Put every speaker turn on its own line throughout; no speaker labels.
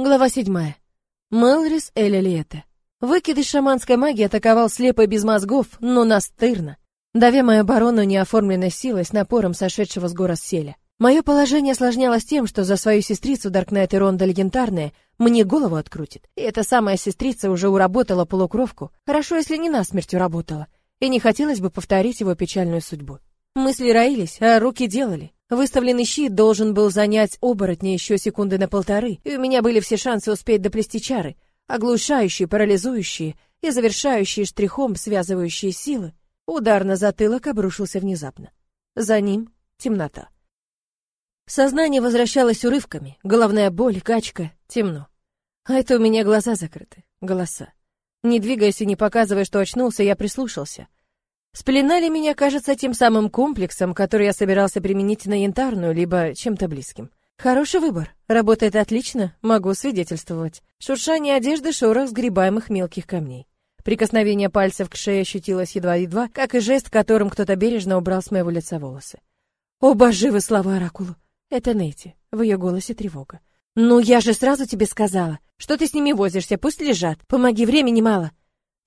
Глава седьмая. Мелрис Эля. Выкидыш шаманской магии атаковал слепо и без мозгов, но настырно. Давя мою оборону неоформленной силой с напором сошедшего с гора селя. Мое положение осложнялось тем, что за свою сестрицу Даркнайт и Ронда Легендарная мне голову открутит. И эта самая сестрица уже уработала полукровку. Хорошо, если не насмерть уработала. И не хотелось бы повторить его печальную судьбу. Мысли роились, а руки делали. Выставленный щит должен был занять оборотня еще секунды на полторы, и у меня были все шансы успеть доплести чары, оглушающие, парализующие и завершающие штрихом связывающие силы. Удар на затылок обрушился внезапно. За ним темнота. Сознание возвращалось урывками, головная боль, качка, темно. А это у меня глаза закрыты, голоса. Не двигаясь и не показывая, что очнулся, я прислушался — Спеленали меня, кажется, тем самым комплексом, который я собирался применить на янтарную, либо чем-то близким. Хороший выбор. Работает отлично, могу свидетельствовать. Шуршание одежды, шорох сгребаемых мелких камней. Прикосновение пальцев к шее ощутилось едва-едва, как и жест, которым кто-то бережно убрал с моего лица волосы. «Оба живы, слава Оракулу!» Это Нейти, в ее голосе тревога. «Ну, я же сразу тебе сказала, что ты с ними возишься, пусть лежат. Помоги, времени мало.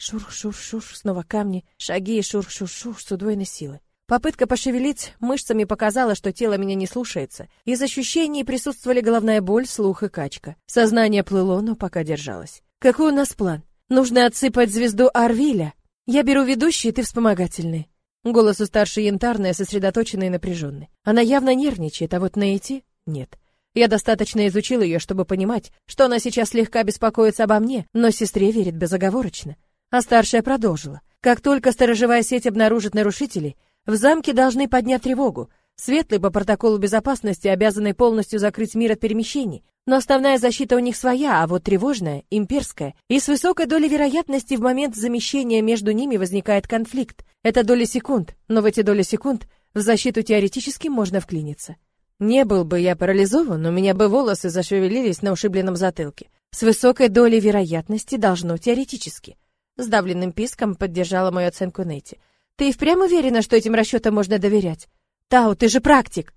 Шур-шур-шур, снова камни, шаги и шур-шур-шур с удвоенной силой. Попытка пошевелить мышцами показала, что тело меня не слушается. Из ощущений присутствовали головная боль, слух и качка. Сознание плыло, но пока держалось. Какой у нас план? Нужно отсыпать звезду Арвиля. Я беру ведущий, ты вспомогательный. Голос у старшей янтарная, сосредоточенный и напряженный. Она явно нервничает, а вот найти нет. Я достаточно изучил ее, чтобы понимать, что она сейчас слегка беспокоится обо мне, но сестре верит безоговорочно. А старшая продолжила. Как только сторожевая сеть обнаружит нарушителей, в замке должны поднять тревогу. Светлые по протоколу безопасности обязаны полностью закрыть мир от перемещений, но основная защита у них своя, а вот тревожная, имперская. И с высокой долей вероятности в момент замещения между ними возникает конфликт. Это доли секунд, но в эти доли секунд в защиту теоретически можно вклиниться. Не был бы я парализован, у меня бы волосы зашевелились на ушибленном затылке. С высокой долей вероятности должно теоретически. Сдавленным писком поддержала мою оценку Нэти. Ты и впрямь уверена, что этим расчетам можно доверять? Тау, ты же практик.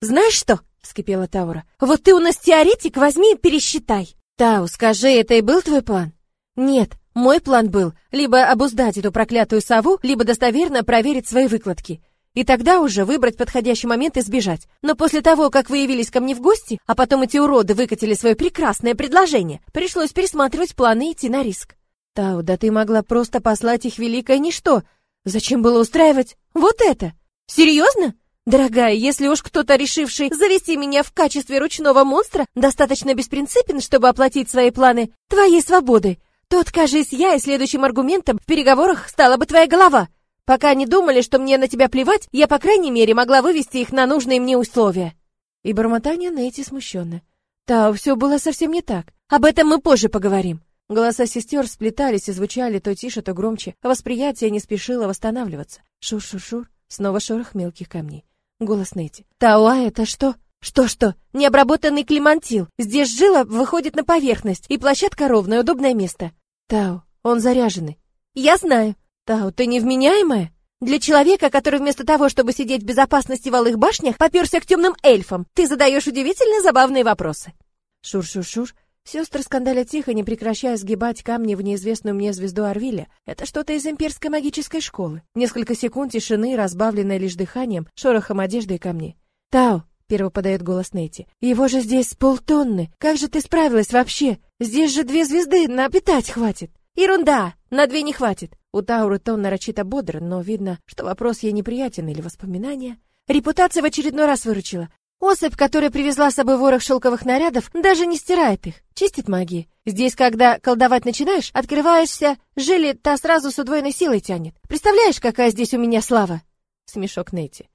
Знаешь что? вскипела Таура. Вот ты у нас теоретик, возьми и пересчитай. Тау, скажи, это и был твой план? Нет, мой план был либо обуздать эту проклятую сову, либо достоверно проверить свои выкладки. И тогда уже выбрать подходящий момент и сбежать. Но после того, как вы явились ко мне в гости, а потом эти уроды выкатили свое прекрасное предложение, пришлось пересматривать планы и идти на риск. Тау, да ты могла просто послать их великое ничто. Зачем было устраивать вот это? Серьезно? Дорогая, если уж кто-то, решивший завести меня в качестве ручного монстра, достаточно беспринципен, чтобы оплатить свои планы твоей свободы, то откажись я, и следующим аргументом в переговорах стала бы твоя голова. Пока они думали, что мне на тебя плевать, я, по крайней мере, могла вывести их на нужные мне условия. И бормотание Нэти смущенно. Тау, все было совсем не так. Об этом мы позже поговорим. Голоса сестер сплетались и звучали то тише, то громче, восприятие не спешило восстанавливаться. Шур-шур-шур, снова шорох мелких камней. Голос Нэти. «Тауа, это что?» «Что-что? Необработанный климантил. Здесь жила выходит на поверхность, и площадка ровная, удобное место». «Тау, он заряженный». «Я знаю». «Тау, ты невменяемая?» Для человека, который вместо того, чтобы сидеть в безопасности в алых башнях, поперся к темным эльфам, ты задаешь удивительно забавные вопросы. Шур-шур-шур, Сестры скандалят тихо, не прекращая сгибать камни в неизвестную мне звезду Арвиля. Это что-то из имперской магической школы. Несколько секунд тишины, разбавленной лишь дыханием, шорохом одежды и камней. «Тау!» — первый подает голос Нейти. «Его же здесь полтонны! Как же ты справилась вообще? Здесь же две звезды, на питать хватит!» «Ерунда! На две не хватит!» У Тауры тон нарочито бодр, но видно, что вопрос ей неприятен или воспоминания. Репутация в очередной раз выручила. Особь, которая привезла с собой ворох шелковых нарядов, даже не стирает их, чистит магией. Здесь, когда колдовать начинаешь, открываешься, жили та сразу с удвоенной силой тянет. Представляешь, какая здесь у меня слава? Смешок Нэти.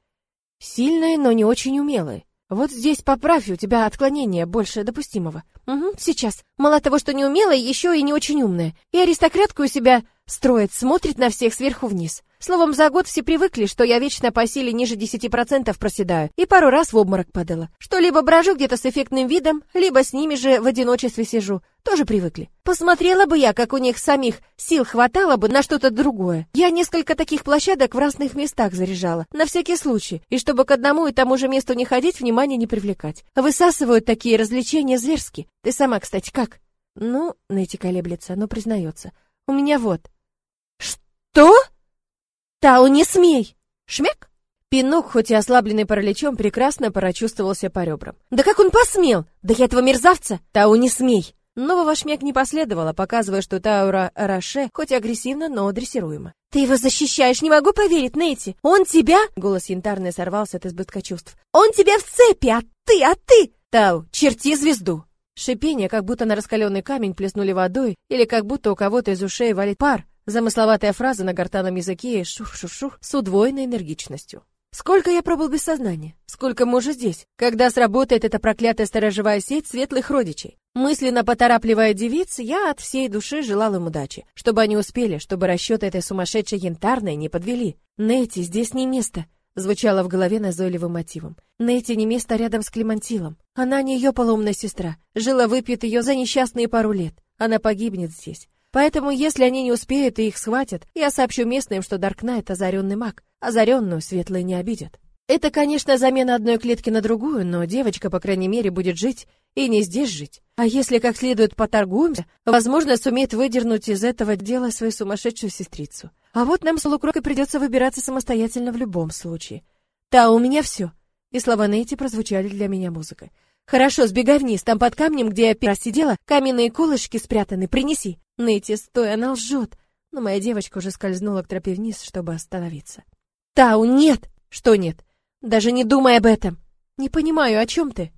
Сильная, но не очень умелая. Вот здесь поправь, у тебя отклонение больше допустимого. Угу, сейчас. Мало того, что не умелая, еще и не очень умная. И аристократку у себя строит, смотрит на всех сверху вниз. Словом, за год все привыкли, что я вечно по силе ниже 10% проседаю, и пару раз в обморок падала. Что либо брожу где-то с эффектным видом, либо с ними же в одиночестве сижу. Тоже привыкли. Посмотрела бы я, как у них самих сил хватало бы на что-то другое. Я несколько таких площадок в разных местах заряжала, на всякий случай, и чтобы к одному и тому же месту не ходить, внимания не привлекать. Высасывают такие развлечения зверски. Ты сама, кстати, как? Ну, Нэти колеблется, но признается. У меня вот. Что? Тау, не смей! Шмяк? Пинок, хоть и ослабленный параличом, прекрасно прочувствовался по ребрам. «Да как он посмел? Да я этого мерзавца! Тау, не смей!» Нового шмяк не последовало, показывая, что Таура Раше хоть и агрессивно, но дрессируемо. «Ты его защищаешь, не могу поверить, Нейти! Он тебя...» Голос янтарный сорвался от избытка чувств. «Он тебя в цепи, а ты, а ты...» «Тау, черти звезду!» Шипение, как будто на раскаленный камень плеснули водой, или как будто у кого-то из ушей валит пар. Замысловатая фраза на гортанном языке шух-шух-шух с удвоенной энергичностью. Сколько я пробыл без сознания? Сколько мы уже здесь? Когда сработает эта проклятая сторожевая сеть светлых родичей? Мысленно поторапливая девиц, я от всей души желал им удачи. Чтобы они успели, чтобы расчеты этой сумасшедшей янтарной не подвели. Нэти, здесь не место. Звучало в голове назойливым мотивом. Нэти не место рядом с Клемантилом. Она не ее полоумная сестра. Жила выпьет ее за несчастные пару лет. Она погибнет здесь. Поэтому, если они не успеют и их схватят, я сообщу местным, что Даркнайт озаренный маг. Озаренную светлые не обидят. Это, конечно, замена одной клетки на другую, но девочка, по крайней мере, будет жить и не здесь жить. А если как следует поторгуемся, возможно, сумеет выдернуть из этого дела свою сумасшедшую сестрицу. А вот нам с Лукрокой придется выбираться самостоятельно в любом случае. Да, у меня все. И слова Нейти прозвучали для меня музыкой. Хорошо, сбегай вниз, там под камнем, где я первый сидела, каменные колышки спрятаны, принеси. Нейти, стой, она лжет. Но моя девочка уже скользнула к тропе вниз, чтобы остановиться. Тау, нет! Что нет? Даже не думай об этом. Не понимаю, о чем ты?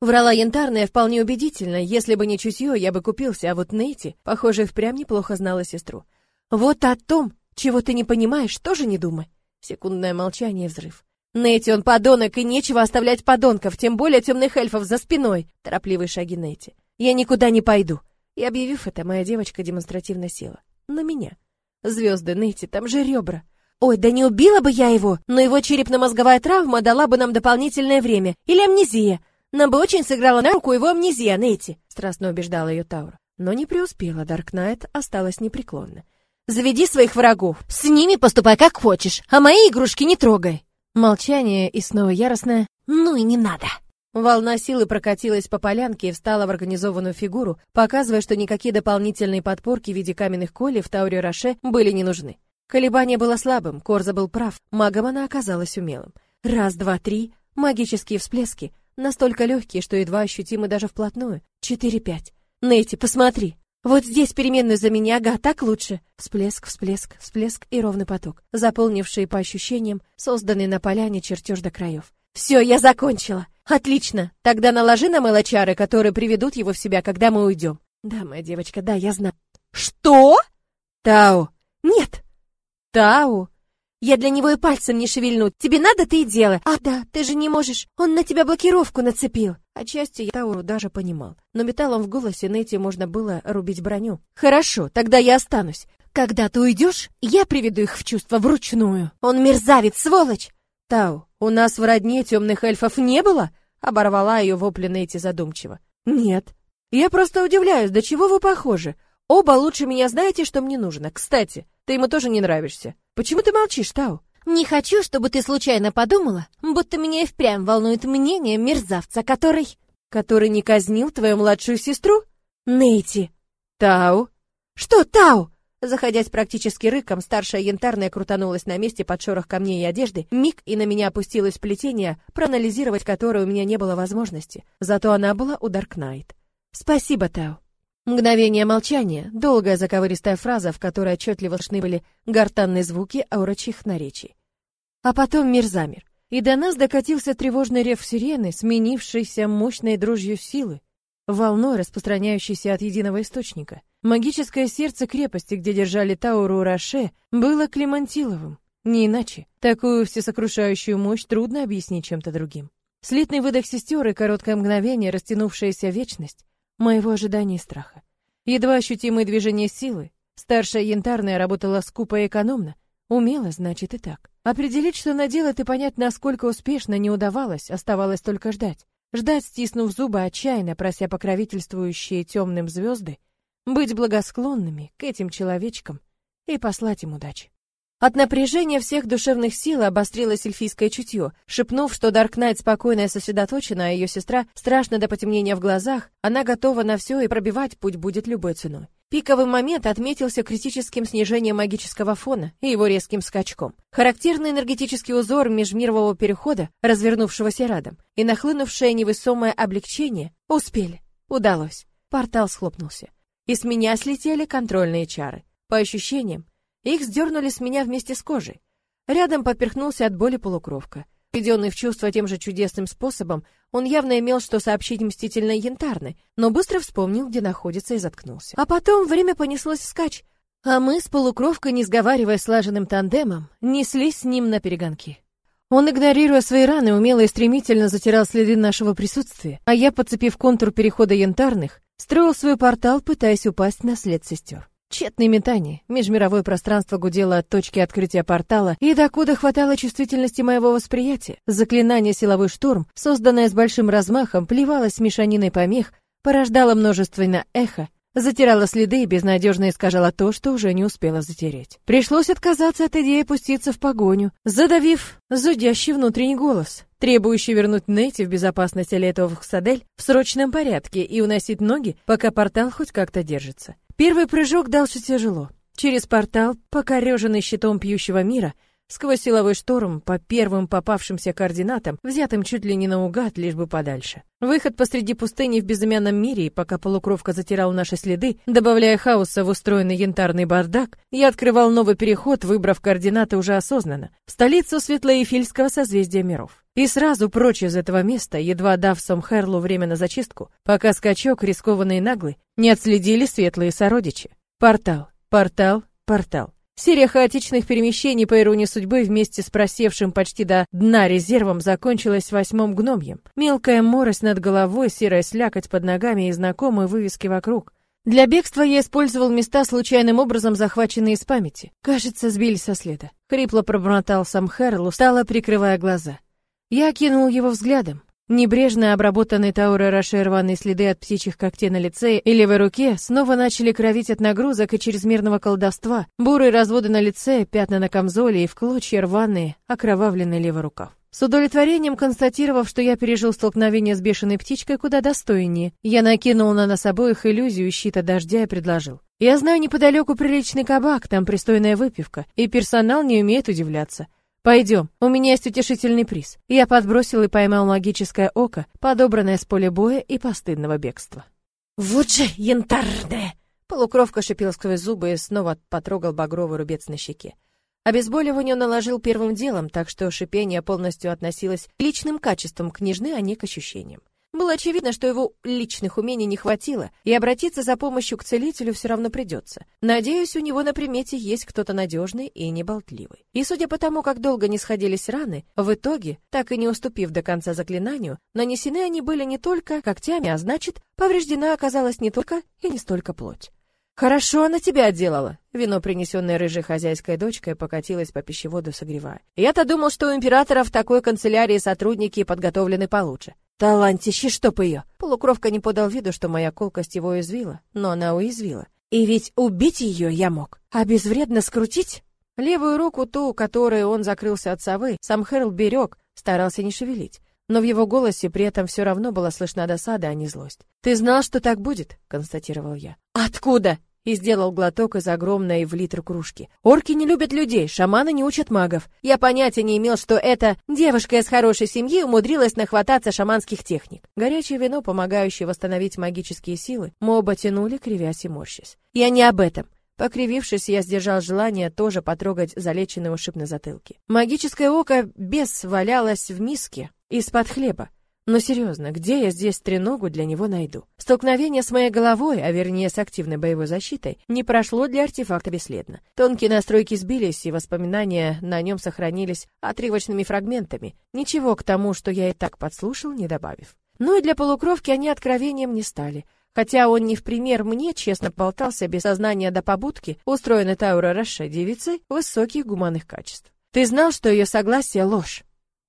Врала янтарная вполне убедительно. Если бы не чутье, я бы купился, а вот Нейти, похоже, впрямь неплохо знала сестру. Вот о том, чего ты не понимаешь, тоже не думай. Секундное молчание взрыв. Нейти, он подонок, и нечего оставлять подонков, тем более темных эльфов за спиной. Торопливые шаги Нейти. Я никуда не пойду. И объявив это, моя девочка демонстративно села. На меня. Звезды, Нейти, там же ребра. Ой, да не убила бы я его, но его черепно-мозговая травма дала бы нам дополнительное время. Или амнезия. Нам бы очень сыграла на руку его амнезия, Нейти, страстно убеждала ее Таура. Но не преуспела, Даркнайт осталась непреклонна. Заведи своих врагов. С ними поступай как хочешь, а мои игрушки не трогай. Молчание и снова яростное «Ну и не надо». Волна силы прокатилась по полянке и встала в организованную фигуру, показывая, что никакие дополнительные подпорки в виде каменных колей в Тауре Роше были не нужны. Колебание было слабым, Корза был прав, магом она оказалась умелым. Раз, два, три, магические всплески, настолько легкие, что едва ощутимы даже вплотную. Четыре, пять. Нейти, посмотри. Вот здесь переменную за меня, ага, так лучше. Всплеск, всплеск, всплеск и ровный поток, заполнивший по ощущениям созданный на поляне чертеж до краев. Все, я закончила. Отлично. Тогда наложи на мыло чары, которые приведут его в себя, когда мы уйдем. Да, моя девочка, да, я знаю. Что? Тау. Нет. Тау. Я для него и пальцем не шевельну. Тебе надо, ты и делай. А, да, ты же не можешь. Он на тебя блокировку нацепил. Отчасти я Тауру даже понимал. Но металлом в голосе Нэти можно было рубить броню. Хорошо, тогда я останусь. Когда ты уйдешь, я приведу их в чувство вручную. Он мерзавец, сволочь. Тау, у нас в родне темных эльфов не было? Оборвала ее вопли Нэти задумчиво. Нет. Я просто удивляюсь, до чего вы похожи. Оба лучше меня знаете, что мне нужно. Кстати, ты ему тоже не нравишься. Почему ты молчишь, Тау? Не хочу, чтобы ты случайно подумала, будто меня и впрямь волнует мнение мерзавца, который... Который не казнил твою младшую сестру? Нейти. Тау. Что Тау? Заходясь практически рыком, старшая янтарная крутанулась на месте под шорох камней и одежды. Миг, и на меня опустилось плетение, проанализировать которое у меня не было возможности. Зато она была у Даркнайт. Спасибо, Тау. Мгновение молчания, долгая заковыристая фраза, в которой отчетливо слышны были гортанные звуки аурачих наречий. А потом мир замер, и до нас докатился тревожный рев сирены, сменившийся мощной дрожью силы, волной, распространяющейся от единого источника. Магическое сердце крепости, где держали Тауру Роше, было Клемантиловым. Не иначе. Такую всесокрушающую мощь трудно объяснить чем-то другим. Слитный выдох сестер и короткое мгновение, растянувшаяся вечность, моего ожидания и страха. Едва ощутимые движения силы. Старшая янтарная работала скупо и экономно. Умела, значит, и так. Определить, что она делает, и понять, насколько успешно не удавалось, оставалось только ждать. Ждать, стиснув зубы отчаянно, прося покровительствующие темным звезды, быть благосклонными к этим человечкам и послать им удачи. От напряжения всех душевных сил обострилось эльфийское чутье. Шепнув, что Даркнайт спокойно и сосредоточена, а ее сестра страшно до потемнения в глазах, она готова на все и пробивать путь будет любой ценой. Пиковый момент отметился критическим снижением магического фона и его резким скачком. Характерный энергетический узор межмирового перехода, развернувшегося рядом, и нахлынувшее невесомое облегчение успели. Удалось. Портал схлопнулся. И с меня слетели контрольные чары. По ощущениям, их сдернули с меня вместе с кожей. Рядом поперхнулся от боли полукровка. Введенный в чувство тем же чудесным способом, он явно имел что сообщить мстительно янтарной, но быстро вспомнил, где находится, и заткнулся. А потом время понеслось вскачь, а мы с полукровкой, не сговаривая слаженным тандемом, неслись с ним на перегонки. Он, игнорируя свои раны, умело и стремительно затирал следы нашего присутствия, а я, подцепив контур перехода янтарных, строил свой портал, пытаясь упасть на след сестер. Тщетные метания. Межмировое пространство гудело от точки открытия портала, и докуда хватало чувствительности моего восприятия. Заклинание «Силовой штурм», созданное с большим размахом, плевалось мешаниной помех, порождало множественное эхо, затирала следы и безнадежно искажала то, что уже не успела затереть. Пришлось отказаться от идеи пуститься в погоню, задавив зудящий внутренний голос, требующий вернуть Нэти в безопасность Алиэтовых садель в срочном порядке и уносить ноги, пока портал хоть как-то держится. Первый прыжок дался тяжело. Через портал, покореженный щитом пьющего мира, сквозь силовой шторм по первым попавшимся координатам, взятым чуть ли не наугад, лишь бы подальше. Выход посреди пустыни в безымянном мире, пока полукровка затирал наши следы, добавляя хаоса в устроенный янтарный бардак, я открывал новый переход, выбрав координаты уже осознанно, в столицу Светлоефильского созвездия миров. И сразу прочь из этого места, едва дав Сомхерлу время на зачистку, пока скачок, рискованный и наглый, не отследили светлые сородичи. Портал, портал, портал. Серия хаотичных перемещений по иронии судьбы вместе с просевшим почти до дна резервом закончилась восьмым гномьем. Мелкая морось над головой, серая слякоть под ногами и знакомые вывески вокруг. Для бегства я использовал места, случайным образом захваченные из памяти. Кажется, сбили со следа. Хрипло пробормотал сам Хэрл, устало прикрывая глаза. Я окинул его взглядом. Небрежно обработанные Таурой Роше рваные следы от птичьих когтей на лице и левой руке снова начали кровить от нагрузок и чрезмерного колдовства. Бурые разводы на лице, пятна на камзоле и в клочья рваные, окровавленный левый рукав. С удовлетворением констатировав, что я пережил столкновение с бешеной птичкой куда достойнее, я накинул на нас обоих иллюзию щита дождя и предложил. «Я знаю неподалеку приличный кабак, там пристойная выпивка, и персонал не умеет удивляться. Пойдем, у меня есть утешительный приз. Я подбросил и поймал магическое око, подобранное с поля боя и постыдного бегства. Вот же янтарное! Полукровка шипел сквозь зубы и снова потрогал багровый рубец на щеке. Обезболивание он наложил первым делом, так что шипение полностью относилось к личным качествам княжны, а не к ощущениям. Было очевидно, что его личных умений не хватило, и обратиться за помощью к целителю все равно придется. Надеюсь, у него на примете есть кто-то надежный и неболтливый. И судя по тому, как долго не сходились раны, в итоге, так и не уступив до конца заклинанию, нанесены они были не только когтями, а значит, повреждена оказалась не только и не столько плоть. «Хорошо она тебя отделала!» Вино, принесенное рыжей хозяйской дочкой, покатилось по пищеводу, согревая. «Я-то думал, что у императора в такой канцелярии сотрудники подготовлены получше. Талантище, чтоб ее!» Полукровка не подал виду, что моя колкость его уязвила, но она уязвила. «И ведь убить ее я мог, а безвредно скрутить?» Левую руку, ту, которой он закрылся от совы, сам Хэрл берег, старался не шевелить. Но в его голосе при этом все равно была слышна досада, а не злость. «Ты знал, что так будет?» — констатировал я. «Откуда?» И сделал глоток из огромной в литр кружки. Орки не любят людей, шаманы не учат магов. Я понятия не имел, что эта девушка из хорошей семьи умудрилась нахвататься шаманских техник. Горячее вино, помогающее восстановить магические силы, мы оба тянули, кривясь и морщась. Я не об этом. Покривившись, я сдержал желание тоже потрогать залеченный ушиб на затылке. Магическое око без валялось в миске из-под хлеба. Но серьезно, где я здесь треногу для него найду? Столкновение с моей головой, а вернее с активной боевой защитой, не прошло для артефакта бесследно. Тонкие настройки сбились, и воспоминания на нем сохранились отрывочными фрагментами. Ничего к тому, что я и так подслушал, не добавив. Ну и для полукровки они откровением не стали. Хотя он не в пример мне честно болтался без сознания до побудки, устроенной Таура Роше девицей высоких гуманных качеств. Ты знал, что ее согласие ложь?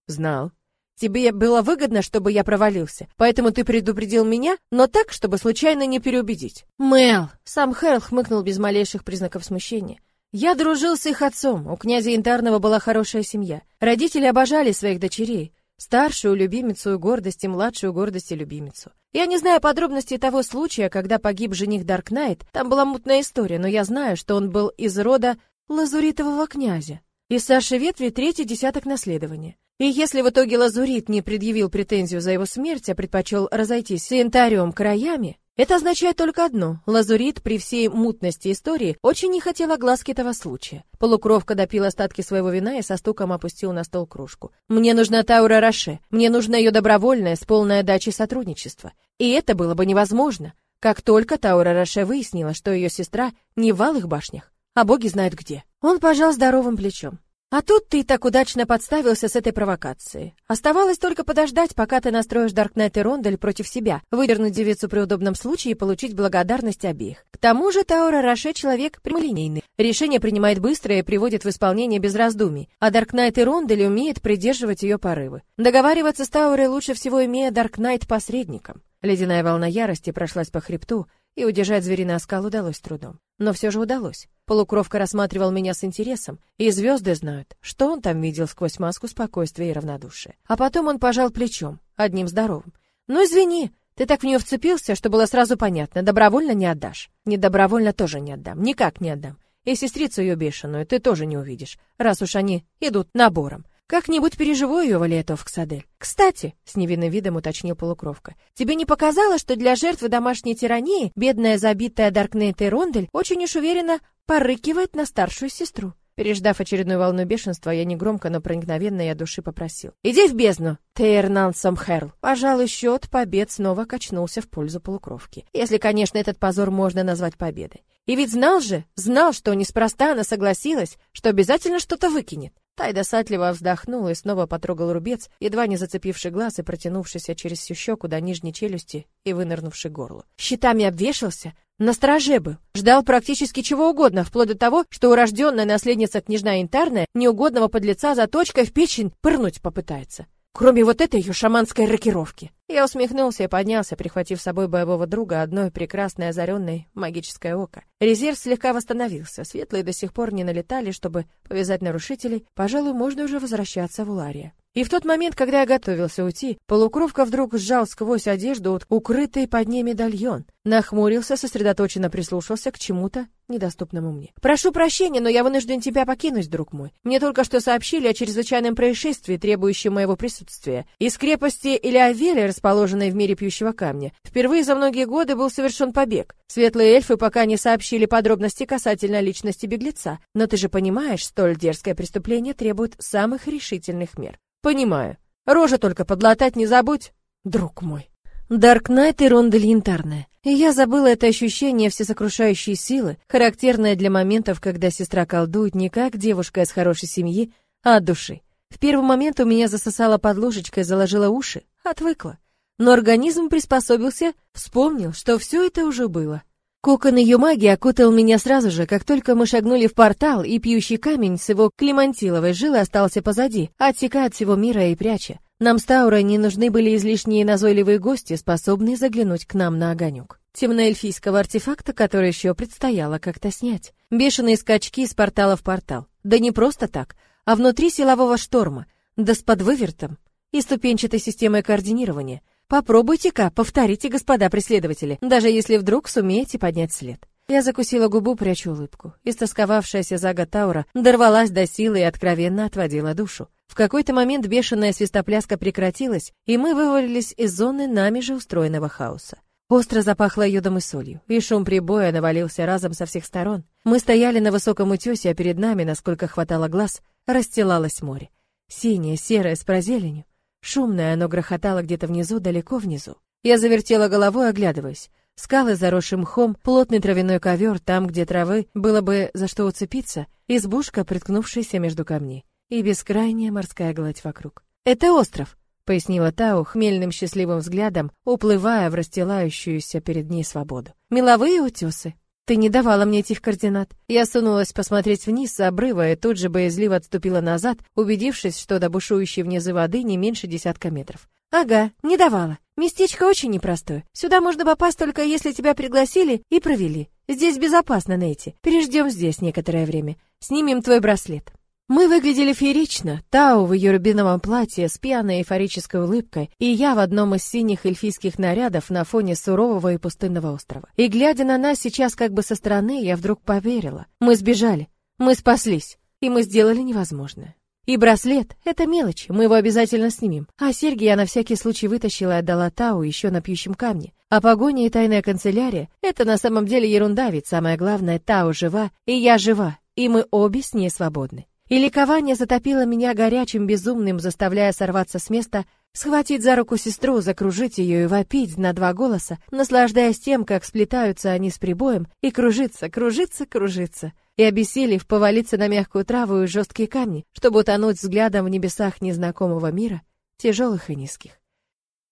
Знал. Тебе было выгодно, чтобы я провалился, поэтому ты предупредил меня, но так, чтобы случайно не переубедить. Мэл, сам Хэрл хмыкнул без малейших признаков смущения. Я дружил с их отцом. У князя Янтарного была хорошая семья. Родители обожали своих дочерей. Старшую любимицу и гордость, и младшую гордость и любимицу. Я не знаю подробностей того случая, когда погиб жених Даркнайт. Там была мутная история, но я знаю, что он был из рода лазуритового князя. И Саши Ветви третий десяток наследования. И если в итоге Лазурит не предъявил претензию за его смерть, а предпочел разойтись с Янтарием краями, это означает только одно. Лазурит при всей мутности истории очень не хотел огласки этого случая. Полукровка допил остатки своего вина и со стуком опустил на стол кружку. «Мне нужна Таура Роше. Мне нужна ее добровольная, с полной отдачей сотрудничества. И это было бы невозможно, как только Таура Роше выяснила, что ее сестра не в Алых башнях, а боги знают где». Он пожал здоровым плечом. А тут ты так удачно подставился с этой провокацией. Оставалось только подождать, пока ты настроишь Даркнайт и Рондель против себя, выдернуть девицу при удобном случае и получить благодарность обеих. К тому же Таура Роше человек прямолинейный. Решение принимает быстро и приводит в исполнение без раздумий, а Даркнайт и Рондель умеет придерживать ее порывы. Договариваться с Таурой лучше всего имея Даркнайт посредником. Ледяная волна ярости прошлась по хребту, и удержать звериный оскал удалось трудом. Но все же удалось. Полукровка рассматривал меня с интересом, и звезды знают, что он там видел сквозь маску спокойствия и равнодушия. А потом он пожал плечом, одним здоровым. «Ну, извини, ты так в нее вцепился, что было сразу понятно, добровольно не отдашь. Не добровольно тоже не отдам, никак не отдам. И сестрицу ее бешеную ты тоже не увидишь, раз уж они идут набором. Как-нибудь переживу ее, Валиэтов Ксадель. Кстати, с невинным видом уточнил полукровка, тебе не показалось, что для жертвы домашней тирании бедная забитая Даркнейт и Рондель очень уж уверенно порыкивает на старшую сестру? Переждав очередную волну бешенства, я негромко, но проникновенно я души попросил. «Иди в бездну, Тейрнан Самхерл!» Пожалуй, счет побед снова качнулся в пользу полукровки. Если, конечно, этот позор можно назвать победой. И ведь знал же, знал, что неспроста она согласилась, что обязательно что-то выкинет. Тай досадливо вздохнул и снова потрогал рубец, едва не зацепивший глаз и протянувшийся через всю щеку до нижней челюсти и вынырнувший горло. Щитами обвешался, на страже был, ждал практически чего угодно, вплоть до того, что урожденная наследница княжна Интарная неугодного подлеца за точкой в печень пырнуть попытается кроме вот этой ее шаманской рокировки. Я усмехнулся и поднялся, прихватив с собой боевого друга одной прекрасной озаренной магическое око. Резерв слегка восстановился, светлые до сих пор не налетали, чтобы повязать нарушителей, пожалуй, можно уже возвращаться в Улария. И в тот момент, когда я готовился уйти, полукровка вдруг сжал сквозь одежду укрытый под ней медальон, нахмурился, сосредоточенно прислушался к чему-то недоступному мне. «Прошу прощения, но я вынужден тебя покинуть, друг мой. Мне только что сообщили о чрезвычайном происшествии, требующем моего присутствия. Из крепости Илиавели, расположенной в мире пьющего камня, впервые за многие годы был совершен побег. Светлые эльфы пока не сообщили подробности касательно личности беглеца, но ты же понимаешь, столь дерзкое преступление требует самых решительных мер. Понимаю. Рожа только подлатать не забудь, друг мой. Дарк Найт и Рондель Янтарная. И я забыла это ощущение всесокрушающей силы, характерное для моментов, когда сестра колдует не как девушка из хорошей семьи, а от души. В первый момент у меня засосало под ложечкой, заложило уши, отвыкла. Но организм приспособился, вспомнил, что все это уже было. Кокон ее магии окутал меня сразу же, как только мы шагнули в портал, и пьющий камень с его климантиловой жилы остался позади, отсекая от всего мира и пряча. Нам с Таурой не нужны были излишние назойливые гости, способные заглянуть к нам на огонек. Темноэльфийского артефакта, который еще предстояло как-то снять. Бешеные скачки из портала в портал. Да не просто так, а внутри силового шторма, да с подвывертом и ступенчатой системой координирования — Попробуйте-ка, повторите, господа преследователи, даже если вдруг сумеете поднять след. Я закусила губу, прячу улыбку. Истосковавшаяся за Таура дорвалась до силы и откровенно отводила душу. В какой-то момент бешеная свистопляска прекратилась, и мы вывалились из зоны нами же устроенного хаоса. Остро запахло йодом и солью, и шум прибоя навалился разом со всех сторон. Мы стояли на высоком утесе, а перед нами, насколько хватало глаз, расстилалось море. Синее, серое, с прозеленью. Шумное оно грохотало где-то внизу, далеко внизу. Я завертела головой, оглядываясь. Скалы, заросшим мхом, плотный травяной ковер, там, где травы было бы за что уцепиться, избушка, приткнувшаяся между камней, и бескрайняя морская гладь вокруг. «Это остров», пояснила Тау хмельным счастливым взглядом, уплывая в расстилающуюся перед ней свободу. Меловые утесы. Ты не давала мне этих координат. Я сунулась посмотреть вниз с обрыва и тут же боязливо отступила назад, убедившись, что до бушующей внизу воды не меньше десятка метров. Ага, не давала. Местечко очень непростое. Сюда можно попасть только если тебя пригласили и провели. Здесь безопасно, Нейти. Переждем здесь некоторое время. Снимем твой браслет. Мы выглядели феерично. Тау в ее рубиновом платье с пьяной эйфорической улыбкой, и я в одном из синих эльфийских нарядов на фоне сурового и пустынного острова. И глядя на нас сейчас как бы со стороны, я вдруг поверила. Мы сбежали, мы спаслись, и мы сделали невозможное. И браслет — это мелочь, мы его обязательно снимем. А серьги я на всякий случай вытащила и отдала Тау еще на пьющем камне. А погоня и тайная канцелярия — это на самом деле ерунда, ведь самое главное, Тау жива, и я жива, и мы обе с ней свободны. И ликование затопило меня горячим, безумным, заставляя сорваться с места, схватить за руку сестру, закружить ее и вопить на два голоса, наслаждаясь тем, как сплетаются они с прибоем, и кружиться, кружиться, кружиться, и, обессилев, повалиться на мягкую траву и жесткие камни, чтобы утонуть взглядом в небесах незнакомого мира, тяжелых и низких.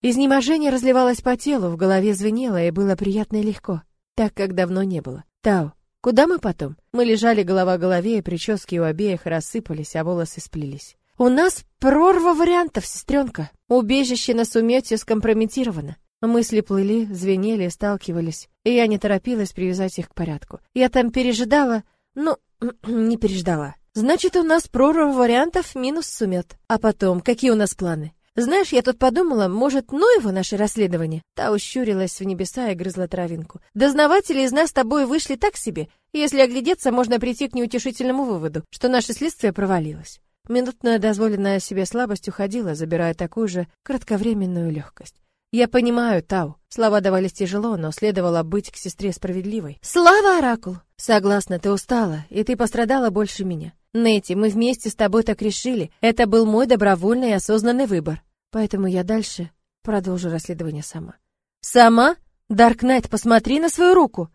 Изнеможение разливалось по телу, в голове звенело, и было приятно и легко, так как давно не было. Тау, Куда мы потом? Мы лежали голова к голове, и прически у обеих рассыпались, а волосы сплелись. У нас прорва вариантов, сестренка. Убежище на сумете скомпрометировано. Мысли плыли, звенели, сталкивались, и я не торопилась привязать их к порядку. Я там пережидала, ну, не переждала. Значит, у нас прорва вариантов минус сумет. А потом, какие у нас планы? Знаешь, я тут подумала, может, ну его наше расследование? Та ущурилась в небеса и грызла травинку. Дознаватели из нас с тобой вышли так себе. Если оглядеться, можно прийти к неутешительному выводу, что наше следствие провалилось. Минутная дозволенная себе слабость уходила, забирая такую же кратковременную легкость. Я понимаю, Тау. Слова давались тяжело, но следовало быть к сестре справедливой. Слава, Оракул! Согласна, ты устала, и ты пострадала больше меня. Нэти, мы вместе с тобой так решили. Это был мой добровольный и осознанный выбор. Поэтому я дальше продолжу расследование сама. Сама? Даркнайт, посмотри на свою руку.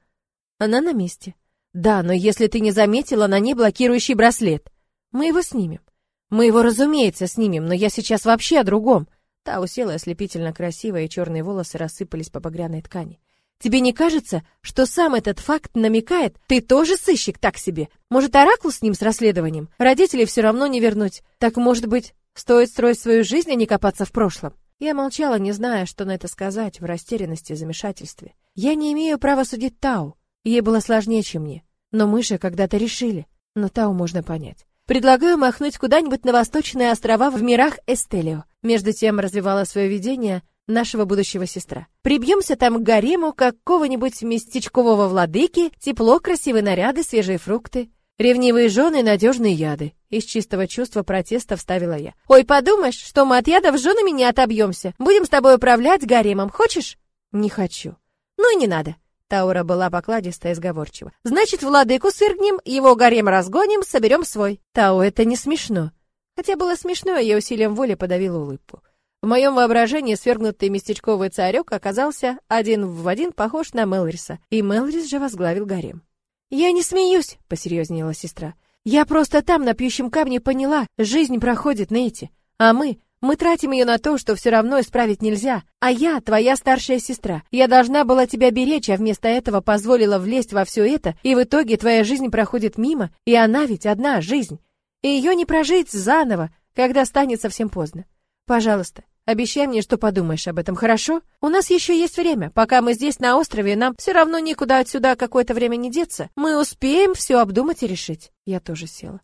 Она на месте. Да, но если ты не заметила, на ней блокирующий браслет. Мы его снимем. Мы его, разумеется, снимем, но я сейчас вообще о другом. Та усела ослепительно красивая, и черные волосы рассыпались по багряной ткани. Тебе не кажется, что сам этот факт намекает, ты тоже сыщик так себе? Может, оракул с ним с расследованием? Родителей все равно не вернуть. Так, может быть, стоит строить свою жизнь, а не копаться в прошлом? Я молчала, не зная, что на это сказать, в растерянности и замешательстве. Я не имею права судить Тау. Ей было сложнее, чем мне. Но мы же когда-то решили. Но Тау можно понять. Предлагаю махнуть куда-нибудь на восточные острова в мирах Эстелио. Между тем развивала свое видение нашего будущего сестра. Прибьемся там к гарему какого-нибудь местечкового владыки, тепло, красивые наряды, свежие фрукты. Ревнивые жены надежные яды. Из чистого чувства протеста вставила я. Ой, подумаешь, что мы от ядов с женами не отобьемся. Будем с тобой управлять гаремом, хочешь? Не хочу. Ну и не надо. Таура была покладиста и сговорчива. Значит, владыку свергнем, его гарем разгоним, соберем свой. Тау, это не смешно. Хотя было смешно, я усилием воли подавила улыбку. В моем воображении свергнутый местечковый царек оказался один в один похож на Мелриса, и Мелрис же возглавил гарем. «Я не смеюсь», — посерьезнела сестра. «Я просто там, на пьющем камне, поняла, жизнь проходит, Нейти, а мы, мы тратим ее на то, что все равно исправить нельзя. А я, твоя старшая сестра, я должна была тебя беречь, а вместо этого позволила влезть во все это, и в итоге твоя жизнь проходит мимо, и она ведь одна жизнь. И ее не прожить заново, когда станет совсем поздно. Пожалуйста, Обещай мне, что подумаешь об этом, хорошо? У нас еще есть время. Пока мы здесь на острове, нам все равно никуда отсюда какое-то время не деться. Мы успеем все обдумать и решить. Я тоже села.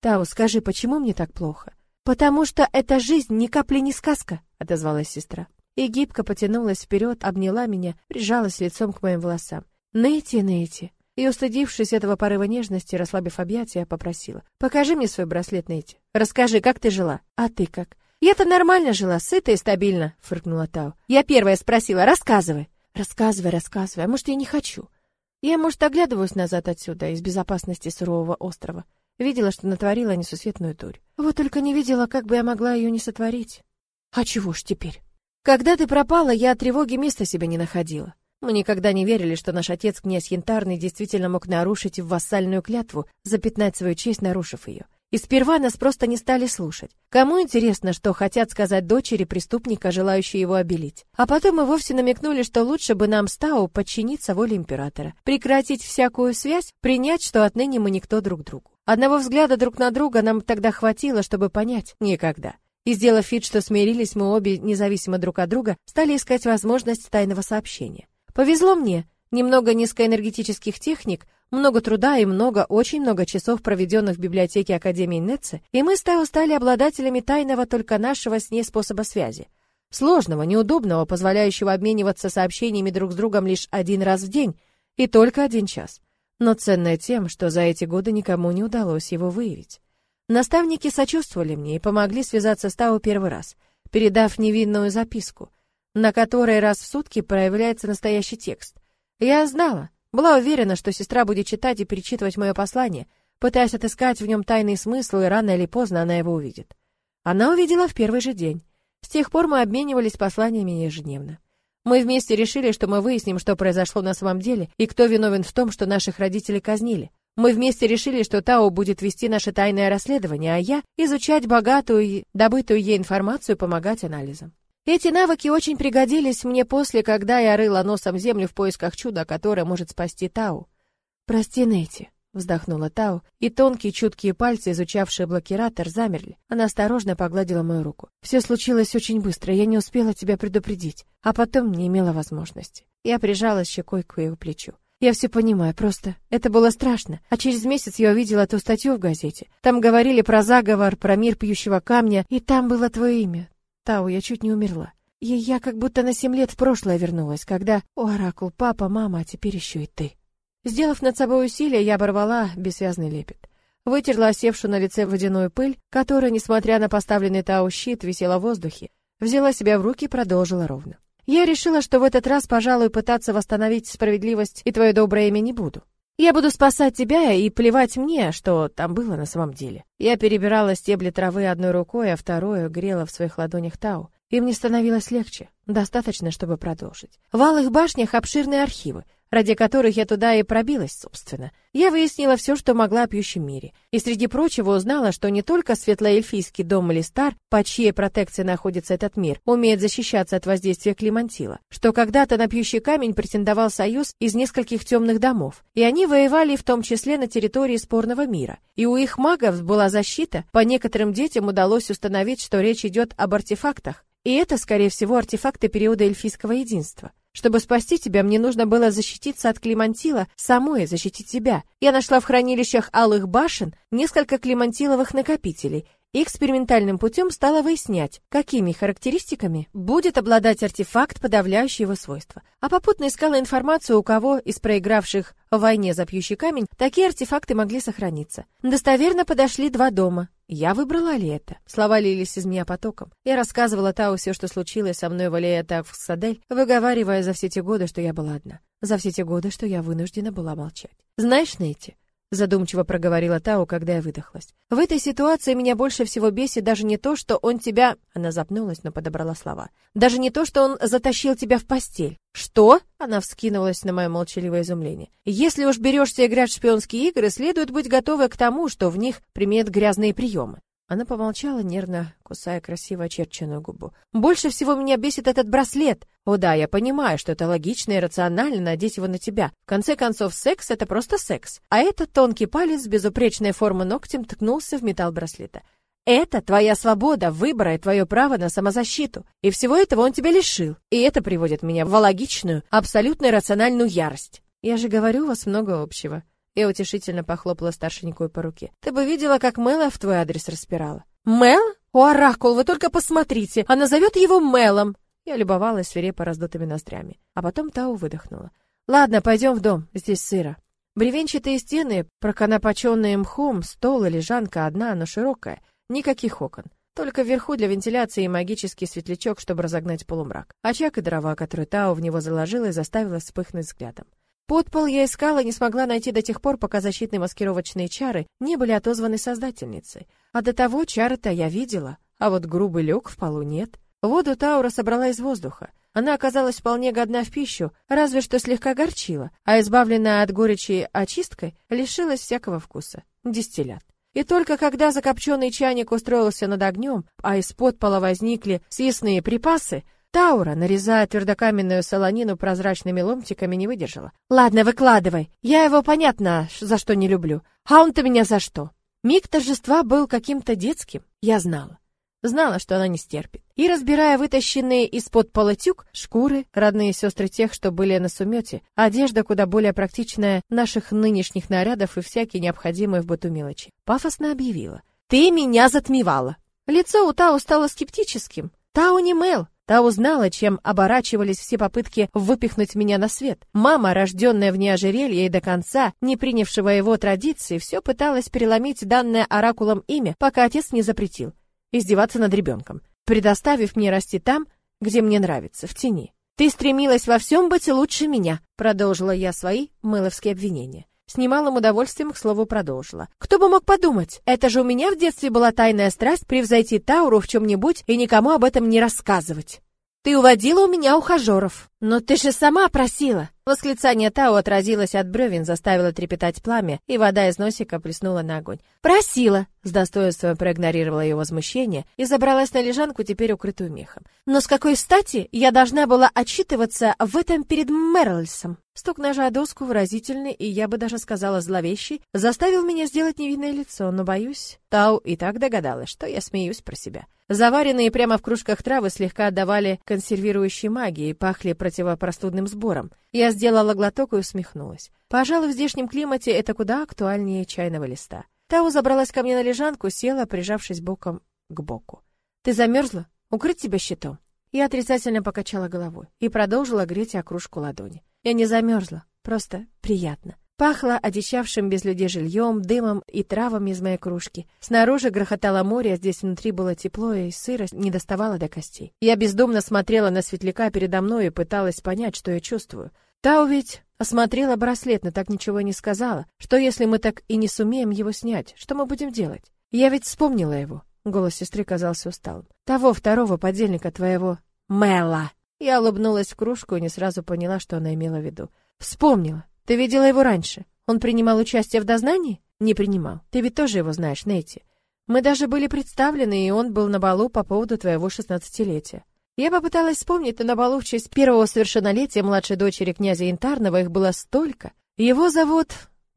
Тау, скажи, почему мне так плохо? Потому что эта жизнь ни капли не сказка, отозвалась сестра. И гибко потянулась вперед, обняла меня, прижалась лицом к моим волосам. Нейти, Нейти. И, устыдившись этого порыва нежности, расслабив объятия, попросила. «Покажи мне свой браслет, Нейти. Расскажи, как ты жила? А ты как? «Я-то нормально жила, сыта и стабильно», — фыркнула Тау. «Я первая спросила, рассказывай». «Рассказывай, рассказывай, а может, я не хочу?» Я, может, оглядываюсь назад отсюда, из безопасности сурового острова. Видела, что натворила несусветную дурь. Вот только не видела, как бы я могла ее не сотворить. А чего ж теперь? Когда ты пропала, я от тревоги места себе не находила. Мы никогда не верили, что наш отец, князь Янтарный, действительно мог нарушить вассальную клятву, запятнать свою честь, нарушив ее. И сперва нас просто не стали слушать. Кому интересно, что хотят сказать дочери преступника, желающей его обелить? А потом мы вовсе намекнули, что лучше бы нам Стау подчиниться воле императора, прекратить всякую связь, принять, что отныне мы никто друг другу. Одного взгляда друг на друга нам тогда хватило, чтобы понять — никогда. И сделав вид, что смирились, мы обе, независимо друг от друга, стали искать возможность тайного сообщения. Повезло мне, немного низкоэнергетических техник, много труда и много, очень много часов, проведенных в библиотеке Академии Нетце, и мы стали обладателями тайного только нашего с ней способа связи. Сложного, неудобного, позволяющего обмениваться сообщениями друг с другом лишь один раз в день и только один час. Но ценное тем, что за эти годы никому не удалось его выявить. Наставники сочувствовали мне и помогли связаться с Тау первый раз, передав невинную записку, на которой раз в сутки проявляется настоящий текст. Я знала, была уверена, что сестра будет читать и перечитывать мое послание, пытаясь отыскать в нем тайный смысл, и рано или поздно она его увидит. Она увидела в первый же день. С тех пор мы обменивались посланиями ежедневно. Мы вместе решили, что мы выясним, что произошло на самом деле и кто виновен в том, что наших родителей казнили. Мы вместе решили, что Тао будет вести наше тайное расследование, а я изучать богатую, добытую ей информацию, помогать анализам. Эти навыки очень пригодились мне после, когда я рыла носом землю в поисках чуда, которое может спасти Тау. Прости, Нэти, вздохнула Тау, и тонкие чуткие пальцы, изучавшие блокиратор, замерли. Она осторожно погладила мою руку. Все случилось очень быстро, я не успела тебя предупредить, а потом не имела возможности. Я прижалась щекой к ее плечу. Я все понимаю, просто это было страшно. А через месяц я увидела ту статью в газете. Там говорили про заговор, про мир пьющего камня, и там было твое имя. Тау, я чуть не умерла. И я как будто на семь лет в прошлое вернулась, когда... О, Оракул, папа, мама, а теперь еще и ты. Сделав над собой усилие, я оборвала бессвязный лепет. Вытерла осевшую на лице водяную пыль, которая, несмотря на поставленный Тау щит, висела в воздухе. Взяла себя в руки и продолжила ровно. Я решила, что в этот раз, пожалуй, пытаться восстановить справедливость и твое доброе имя не буду. Я буду спасать тебя и плевать мне, что там было на самом деле. Я перебирала стебли травы одной рукой, а вторую грела в своих ладонях Тау. И мне становилось легче, достаточно, чтобы продолжить. В Алых башнях обширные архивы, ради которых я туда и пробилась, собственно. Я выяснила все, что могла о пьющем мире. И среди прочего узнала, что не только светлоэльфийский дом Листар, под чьей протекцией находится этот мир, умеет защищаться от воздействия Климантила, что когда-то на пьющий камень претендовал союз из нескольких темных домов, и они воевали в том числе на территории спорного мира. И у их магов была защита, по некоторым детям удалось установить, что речь идет об артефактах, и это, скорее всего, артефакты периода эльфийского единства. Чтобы спасти тебя, мне нужно было защититься от Климантила, самой защитить тебя. Я нашла в хранилищах Алых Башен несколько климантиловых накопителей и экспериментальным путем стала выяснять, какими характеристиками будет обладать артефакт, подавляющий его свойства. А попутно искала информацию, у кого из проигравших в войне за пьющий камень такие артефакты могли сохраниться. Достоверно подошли два дома. Я выбрала ли это? Слова лились из меня потоком. Я рассказывала Тау все, что случилось со мной в Алея в Садель, выговаривая за все те годы, что я была одна. За все те годы, что я вынуждена была молчать. Знаешь, Нейти, задумчиво проговорила Тау, когда я выдохлась. В этой ситуации меня больше всего бесит даже не то, что он тебя, она запнулась, но подобрала слова. Даже не то, что он затащил тебя в постель. Что? Она вскинулась на мое молчаливое изумление. Если уж берешься играть в шпионские игры, следует быть готовой к тому, что в них примет грязные приемы. Она помолчала, нервно кусая красиво очерченную губу. «Больше всего меня бесит этот браслет. О да, я понимаю, что это логично и рационально надеть его на тебя. В конце концов, секс — это просто секс. А этот тонкий палец безупречной формы ногтем ткнулся в металл браслета. Это твоя свобода выбора и твое право на самозащиту. И всего этого он тебя лишил. И это приводит меня в логичную, абсолютно рациональную ярость. Я же говорю, у вас много общего. Я утешительно похлопала старшенькую по руке. Ты бы видела, как Мэла в твой адрес распирала. Мэл? О, Оракул, вы только посмотрите! Она зовет его Мэлом! Я любовалась свирепо раздутыми ноздрями. А потом Тау выдохнула. Ладно, пойдем в дом, здесь сыро. Бревенчатые стены, проконопоченные мхом, стол и лежанка одна, но широкая. Никаких окон. Только вверху для вентиляции магический светлячок, чтобы разогнать полумрак. Очаг и дрова, которые Тау в него заложила и заставила вспыхнуть взглядом. Подпол я искала и не смогла найти до тех пор, пока защитные маскировочные чары не были отозваны создательницей. А до того чары-то я видела, а вот грубый люк в полу нет. Воду Таура собрала из воздуха. Она оказалась вполне годна в пищу, разве что слегка горчила, а избавленная от горечи очисткой лишилась всякого вкуса. Дистиллят. И только когда закопченный чайник устроился над огнем, а из-под пола возникли съестные припасы, Таура, нарезая твердокаменную солонину прозрачными ломтиками, не выдержала. «Ладно, выкладывай. Я его, понятно, за что не люблю. А он-то меня за что?» Миг торжества был каким-то детским, я знала. Знала, что она не стерпит. И, разбирая вытащенные из-под пола тюк, шкуры, родные сестры тех, что были на сумете, одежда куда более практичная наших нынешних нарядов и всякие необходимые в быту мелочи, пафосно объявила. «Ты меня затмевала!» Лицо у Тау стало скептическим. Тау не Мел, Та узнала, чем оборачивались все попытки выпихнуть меня на свет. Мама, рожденная вне ожерелья и до конца, не принявшего его традиции, все пыталась переломить данное оракулом имя, пока отец не запретил. Издеваться над ребенком, предоставив мне расти там, где мне нравится, в тени. «Ты стремилась во всем быть лучше меня», — продолжила я свои мыловские обвинения. С немалым удовольствием, к слову, продолжила. «Кто бы мог подумать? Это же у меня в детстве была тайная страсть превзойти Тауру в чем-нибудь и никому об этом не рассказывать. Ты уводила у меня ухажеров. Но ты же сама просила!» Восклицание Тау отразилось от бревен, заставило трепетать пламя, и вода из носика плеснула на огонь. «Просила!» С достоинством проигнорировала ее возмущение и забралась на лежанку, теперь укрытую мехом. «Но с какой стати я должна была отчитываться в этом перед Мерлисом?» Стук ножа о доску выразительный, и я бы даже сказала зловещий, заставил меня сделать невинное лицо, но, боюсь, Тау и так догадалась, что я смеюсь про себя. Заваренные прямо в кружках травы слегка отдавали консервирующей магией, пахли противопростудным сбором. Я сделала глоток и усмехнулась. Пожалуй, в здешнем климате это куда актуальнее чайного листа. Тау забралась ко мне на лежанку, села, прижавшись боком к боку. «Ты замерзла? Укрыть тебя щитом?» Я отрицательно покачала головой и продолжила греть окружку ладони. Я не замерзла, просто приятно. Пахло одичавшим без людей жильем, дымом и травами из моей кружки. Снаружи грохотало море, а здесь внутри было тепло, и сырость не доставала до костей. Я бездумно смотрела на светляка передо мной и пыталась понять, что я чувствую. Тау ведь осмотрела браслет, но так ничего не сказала. Что если мы так и не сумеем его снять? Что мы будем делать? Я ведь вспомнила его. Голос сестры казался усталым. Того второго подельника твоего, Мэла. Я улыбнулась в кружку и не сразу поняла, что она имела в виду. Вспомнила. Ты видела его раньше? Он принимал участие в дознании? Не принимал. Ты ведь тоже его знаешь, Нейти. Мы даже были представлены, и он был на балу по поводу твоего шестнадцатилетия. Я попыталась вспомнить, но на балу в честь первого совершеннолетия младшей дочери князя Интарного их было столько. Его зовут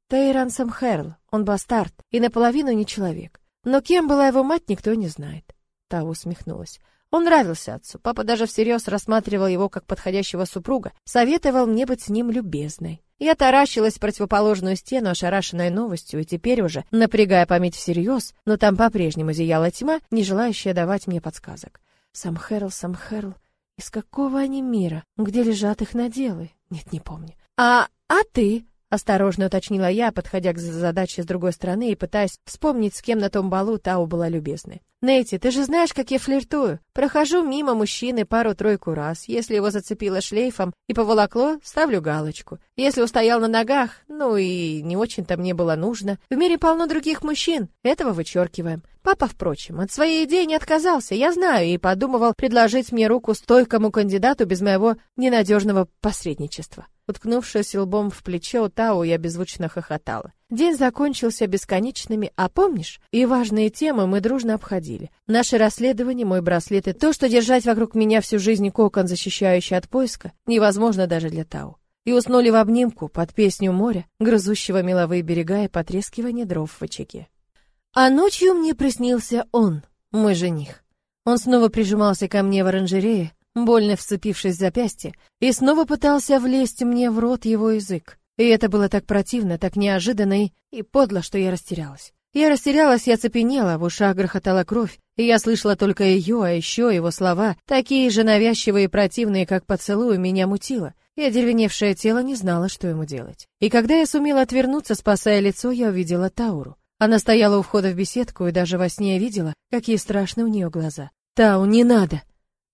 Тейран Самхерл. Он бастард и наполовину не человек. Но кем была его мать, никто не знает. Та усмехнулась. Он нравился отцу. Папа даже всерьез рассматривал его как подходящего супруга, советовал мне быть с ним любезной. Я таращилась в противоположную стену, ошарашенная новостью, и теперь уже, напрягая память всерьез, но там по-прежнему зияла тьма, не желающая давать мне подсказок. Сам Хэрл, сам Хэрл, из какого они мира? Где лежат их наделы? Нет, не помню. А, а ты? Осторожно уточнила я, подходя к задаче с другой стороны и пытаясь вспомнить, с кем на том балу Тау была любезной. «Нейти, ты же знаешь, как я флиртую. Прохожу мимо мужчины пару-тройку раз. Если его зацепило шлейфом и поволокло, ставлю галочку. Если устоял на ногах, ну и не очень-то мне было нужно. В мире полно других мужчин. Этого вычеркиваем. Папа, впрочем, от своей идеи не отказался, я знаю, и подумывал предложить мне руку стойкому кандидату без моего ненадежного посредничества. Уткнувшись лбом в плечо Тау, я беззвучно хохотала. День закончился бесконечными, а помнишь, и важные темы мы дружно обходили. Наше расследование, мой браслет и то, что держать вокруг меня всю жизнь кокон, защищающий от поиска, невозможно даже для Тау. И уснули в обнимку под песню моря, грызущего меловые берега и потрескивание дров в очаге. А ночью мне приснился он, мой жених. Он снова прижимался ко мне в оранжерее, больно вцепившись в запястье, и снова пытался влезть мне в рот его язык. И это было так противно, так неожиданно и, и подло, что я растерялась. Я растерялась, я цепенела, в ушах грохотала кровь, и я слышала только ее, а еще его слова, такие же навязчивые и противные, как поцелуй, меня мутило. И деревеневшее тело не знала, что ему делать. И когда я сумела отвернуться, спасая лицо, я увидела Тауру. Она стояла у входа в беседку, и даже во сне я видела, какие страшные у нее глаза. «Тау, не надо!»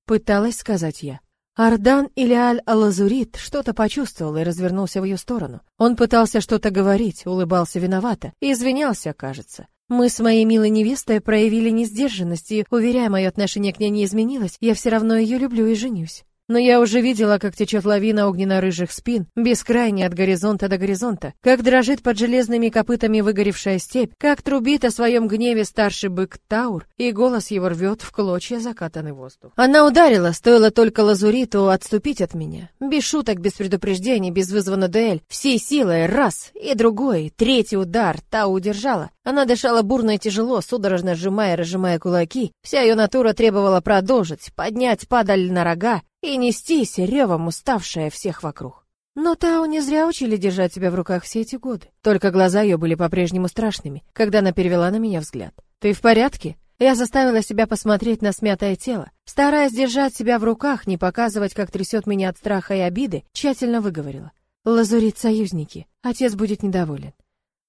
Пыталась сказать я. Ардан или Аль-Лазурит что-то почувствовал и развернулся в ее сторону. Он пытался что-то говорить, улыбался виновато и извинялся, кажется. Мы с моей милой невестой проявили несдержанность, и, уверяя, мое отношение к ней не изменилось, я все равно ее люблю и женюсь. Но я уже видела, как течет лавина огненно-рыжих спин, бескрайне от горизонта до горизонта, как дрожит под железными копытами выгоревшая степь, как трубит о своем гневе старший бык Таур, и голос его рвет в клочья закатанный воздух. Она ударила, стоило только лазуриту отступить от меня. Без шуток, без предупреждений, без вызвана дуэль, всей силой, раз, и другой, третий удар, Тау удержала. Она дышала бурно и тяжело, судорожно сжимая и разжимая кулаки. Вся ее натура требовала продолжить, поднять падаль на рога, и нестись ревом уставшая всех вокруг. Но Тау не зря учили держать себя в руках все эти годы. Только глаза ее были по-прежнему страшными, когда она перевела на меня взгляд. «Ты в порядке?» Я заставила себя посмотреть на смятое тело. Стараясь держать себя в руках, не показывать, как трясет меня от страха и обиды, тщательно выговорила. «Лазурит союзники. Отец будет недоволен».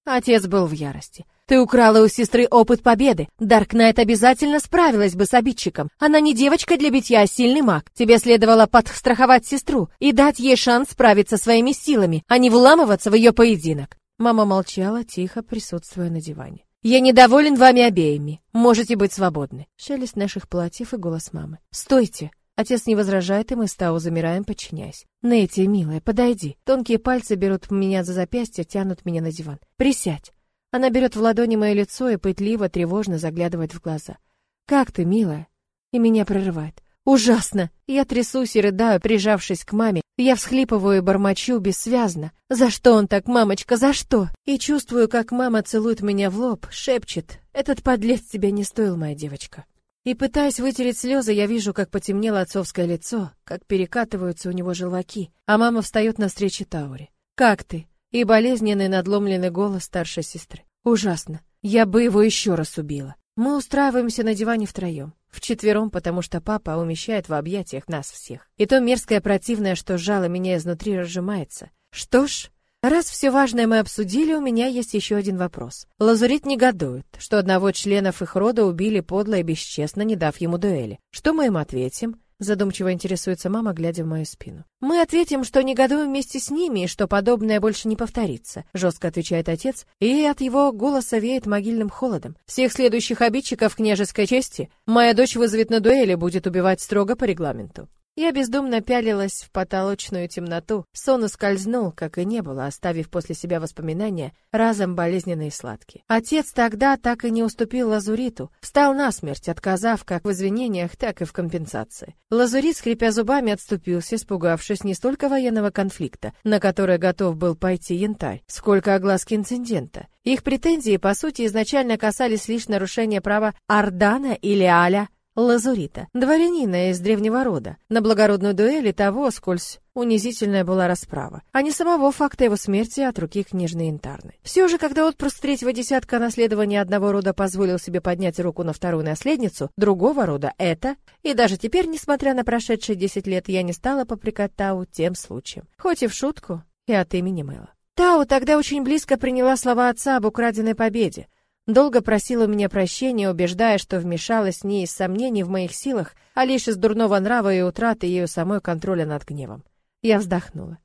Отец был в ярости. Ты украла у сестры опыт победы. Даркнайт обязательно справилась бы с обидчиком. Она не девочка для битья, а сильный маг. Тебе следовало подстраховать сестру и дать ей шанс справиться своими силами, а не вламываться в ее поединок. Мама молчала, тихо присутствуя на диване. «Я недоволен вами обеими. Можете быть свободны». Шелест наших платьев и голос мамы. «Стойте!» Отец не возражает, и мы с Тау замираем, подчиняясь. «Нэти, милая, подойди». Тонкие пальцы берут меня за запястье, тянут меня на диван. «Присядь». Она берет в ладони мое лицо и пытливо, тревожно заглядывает в глаза. «Как ты, милая?» И меня прерывает. «Ужасно!» Я трясусь и рыдаю, прижавшись к маме. Я всхлипываю и бормочу бессвязно. «За что он так, мамочка, за что?» И чувствую, как мама целует меня в лоб, шепчет. «Этот подлец тебя не стоил, моя девочка». И пытаясь вытереть слезы, я вижу, как потемнело отцовское лицо, как перекатываются у него желваки, а мама встает навстречу Тауре. «Как ты?» И болезненный надломленный голос старшей сестры. «Ужасно. Я бы его еще раз убила». Мы устраиваемся на диване втроем. Вчетвером, потому что папа умещает в объятиях нас всех. И то мерзкое противное, что сжало меня изнутри, разжимается. Что ж, Раз все важное мы обсудили, у меня есть еще один вопрос. Лазурит негодует, что одного членов их рода убили подло и бесчестно, не дав ему дуэли. Что мы им ответим? Задумчиво интересуется мама, глядя в мою спину. Мы ответим, что негодуем вместе с ними и что подобное больше не повторится, жестко отвечает отец, и от его голоса веет могильным холодом. Всех следующих обидчиков княжеской чести моя дочь вызовет на дуэли, будет убивать строго по регламенту. Я бездумно пялилась в потолочную темноту. Сон ускользнул, как и не было, оставив после себя воспоминания, разом болезненные и сладкие. Отец тогда так и не уступил Лазуриту, встал насмерть, отказав как в извинениях, так и в компенсации. Лазурит, скрипя зубами, отступился, испугавшись не столько военного конфликта, на который готов был пойти янтарь, сколько огласки инцидента. Их претензии, по сути, изначально касались лишь нарушения права Ардана или Аля Лазурита, дворянина из древнего рода, на благородную дуэли того, скользь унизительная была расправа, а не самого факта его смерти от руки княжны Янтарной. Все же, когда отпрыск третьего десятка наследования одного рода позволил себе поднять руку на вторую наследницу другого рода, это, и даже теперь, несмотря на прошедшие десять лет, я не стала попрекать Тау тем случаем, хоть и в шутку, и от имени Мэла. Тау тогда очень близко приняла слова отца об украденной победе, Долго просила у меня прощения, убеждая, что вмешалась не из сомнений в моих силах, а лишь из дурного нрава и утраты ею самой контроля над гневом. Я вздохнула.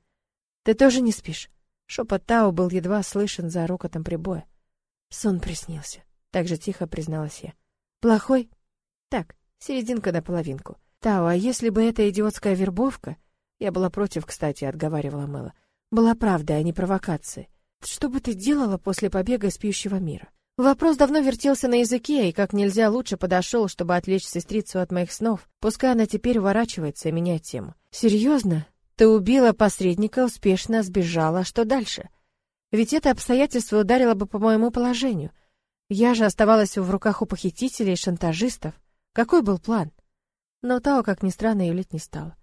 «Ты тоже не спишь?» Шепот Тао был едва слышен за рокотом прибоя. Сон приснился. Так же тихо призналась я. «Плохой?» «Так, серединка на половинку. Тао, а если бы эта идиотская вербовка...» Я была против, кстати, отговаривала Мэла. «Была правдой, а не провокацией. Что бы ты делала после побега из пьющего мира?» Вопрос давно вертелся на языке и как нельзя лучше подошел, чтобы отвлечь сестрицу от моих снов. Пускай она теперь уворачивается и меняет тему. Серьезно? Ты убила посредника, успешно сбежала, что дальше? Ведь это обстоятельство ударило бы по моему положению. Я же оставалась в руках у похитителей и шантажистов. Какой был план? Но Тао, как ни странно, юлить не стала.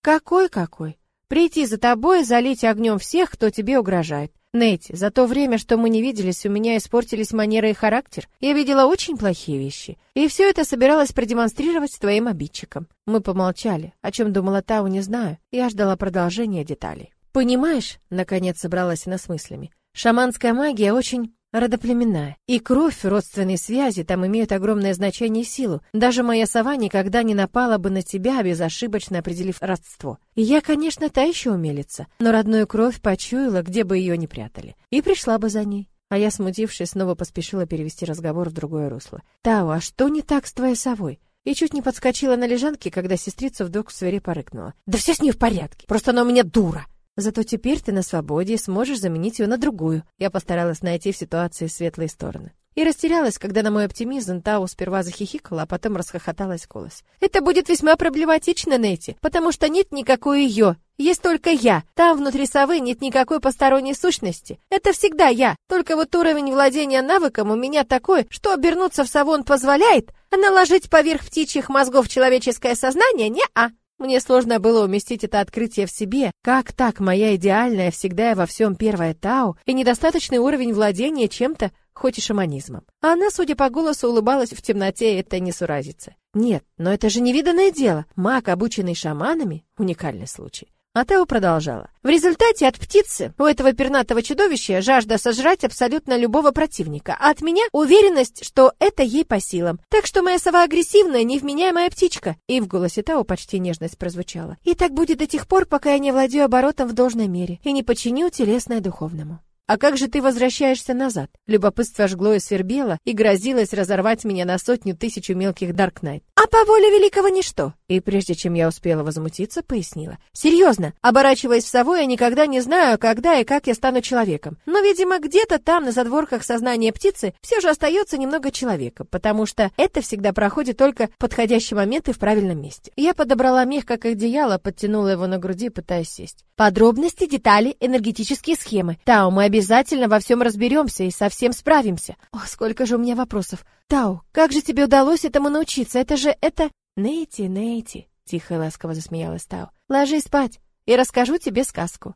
Какой-какой? Прийти за тобой и залить огнем всех, кто тебе угрожает. Нэти, за то время, что мы не виделись, у меня испортились манеры и характер. Я видела очень плохие вещи. И все это собиралась продемонстрировать твоим обидчикам. Мы помолчали. О чем думала Тау, не знаю. Я ждала продолжения деталей. Понимаешь, наконец собралась она с мыслями. Шаманская магия очень родоплеменная. И кровь, родственные связи там имеют огромное значение и силу. Даже моя сова никогда не напала бы на тебя, безошибочно определив родство. И я, конечно, та еще умелица, но родную кровь почуяла, где бы ее ни прятали. И пришла бы за ней. А я, смутившись, снова поспешила перевести разговор в другое русло. «Тао, а что не так с твоей совой? и чуть не подскочила на лежанке, когда сестрица вдруг свирепо рыкнула. «Да все с ней в порядке, просто она у меня дура!» Зато теперь ты на свободе и сможешь заменить ее на другую. Я постаралась найти в ситуации светлые стороны. И растерялась, когда на мой оптимизм Тау сперва захихикала, а потом расхохоталась голос. «Это будет весьма проблематично, Нэти, потому что нет никакой ее. Есть только я. Там внутри совы нет никакой посторонней сущности. Это всегда я. Только вот уровень владения навыком у меня такой, что обернуться в сову он позволяет, а наложить поверх птичьих мозгов человеческое сознание не-а. Мне сложно было уместить это открытие в себе. Как так моя идеальная всегда и во всем первая Тау и недостаточный уровень владения чем-то, хоть и шаманизмом. А она, судя по голосу, улыбалась в темноте этой несуразице. Нет, но это же невиданное дело. Маг, обученный шаманами, уникальный случай. А Тео продолжала. В результате от птицы у этого пернатого чудовища жажда сожрать абсолютно любого противника, а от меня уверенность, что это ей по силам. Так что моя сова агрессивная, невменяемая птичка. И в голосе Тео почти нежность прозвучала. И так будет до тех пор, пока я не владею оборотом в должной мере и не подчиню телесное духовному. «А как же ты возвращаешься назад?» Любопытство жгло и свербело, и грозилось разорвать меня на сотню тысячу мелких Даркнайт. «А по воле великого ничто!» И прежде чем я успела возмутиться, пояснила. «Серьезно, оборачиваясь в сову, я никогда не знаю, когда и как я стану человеком. Но, видимо, где-то там, на задворках сознания птицы, все же остается немного человека, потому что это всегда проходит только в подходящий момент и в правильном месте». Я подобрала мех, как одеяло, подтянула его на груди, пытаясь сесть. Подробности, детали, энергетические схемы. Тау, мы обязательно во всем разберемся и со всем справимся. О, сколько же у меня вопросов. Тау, как же тебе удалось этому научиться? Это же, это... Нейти, Нейти, тихо и ласково засмеялась Тау. Ложись спать, и расскажу тебе сказку.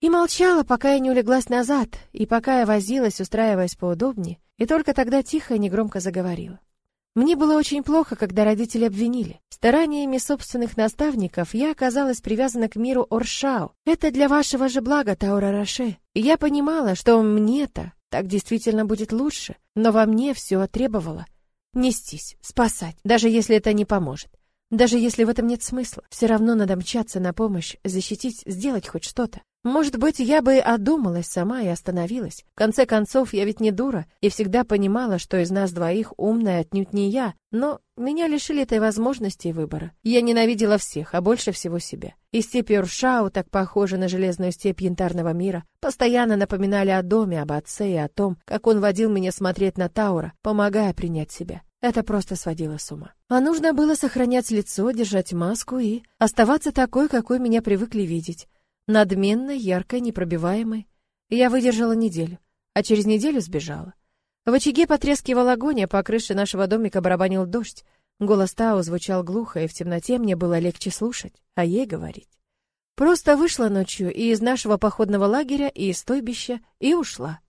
И молчала, пока я не улеглась назад, и пока я возилась, устраиваясь поудобнее, и только тогда тихо и негромко заговорила. Мне было очень плохо, когда родители обвинили. Стараниями собственных наставников я оказалась привязана к миру Оршау. Это для вашего же блага, Таура Роше. И я понимала, что мне-то так действительно будет лучше, но во мне все требовало нестись, спасать, даже если это не поможет. Даже если в этом нет смысла, все равно надо мчаться на помощь, защитить, сделать хоть что-то. Может быть, я бы одумалась сама и остановилась. В конце концов, я ведь не дура и всегда понимала, что из нас двоих умная отнюдь не я, но меня лишили этой возможности выбора. Я ненавидела всех, а больше всего себя. И степь Уршау, так похожа на железную степь янтарного мира, постоянно напоминали о доме, об отце и о том, как он водил меня смотреть на Таура, помогая принять себя. Это просто сводило с ума. А нужно было сохранять лицо, держать маску и оставаться такой, какой меня привыкли видеть надменной, яркой, непробиваемой. Я выдержала неделю, а через неделю сбежала. В очаге потрескивал огонь, а по крыше нашего домика барабанил дождь. Голос Тао звучал глухо, и в темноте мне было легче слушать, а ей говорить. Просто вышла ночью и из нашего походного лагеря, и из стойбища, и ушла.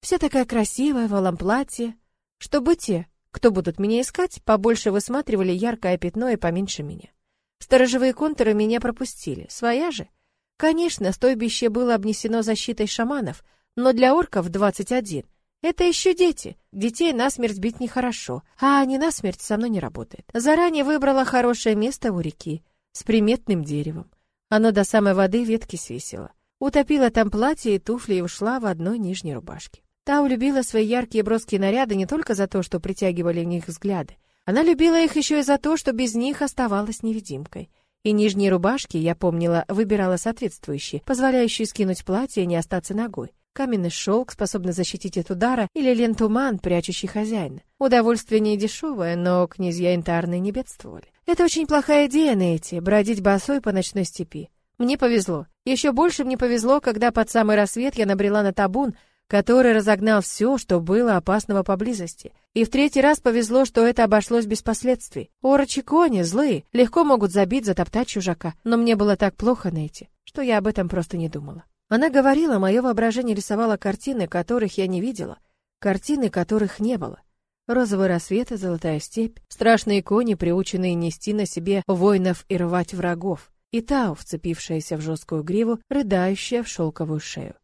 Вся такая красивая, в алом платье, чтобы те, кто будут меня искать, побольше высматривали яркое пятно и поменьше меня. Сторожевые контуры меня пропустили, своя же — Конечно, стойбище было обнесено защитой шаманов, но для орков 21 это еще дети. Детей насмерть бить нехорошо, а они насмерть со мной не работает. Заранее выбрала хорошее место у реки с приметным деревом. Оно до самой воды ветки свесило. Утопила там платье и туфли и ушла в одной нижней рубашке. Та улюбила свои яркие броские наряды не только за то, что притягивали в них взгляды. Она любила их еще и за то, что без них оставалась невидимкой. И нижние рубашки, я помнила, выбирала соответствующие, позволяющие скинуть платье и не остаться ногой. Каменный шелк, способный защитить от удара, или лентуман, прячущий хозяина. Удовольствие не дешевое, но князья янтарные не бедствовали. Это очень плохая идея, Нейти, бродить босой по ночной степи. Мне повезло. Еще больше мне повезло, когда под самый рассвет я набрела на табун, который разогнал все, что было опасного поблизости. И в третий раз повезло, что это обошлось без последствий. Орочи кони злые, легко могут забить, затоптать чужака, но мне было так плохо, Нейти, что я об этом просто не думала. Она говорила, мое воображение рисовало картины, которых я не видела, картины, которых не было. Розовый рассвет и золотая степь, страшные кони, приученные нести на себе воинов и рвать врагов, и Тау, вцепившаяся в жесткую гриву, рыдающая в шелковую шею.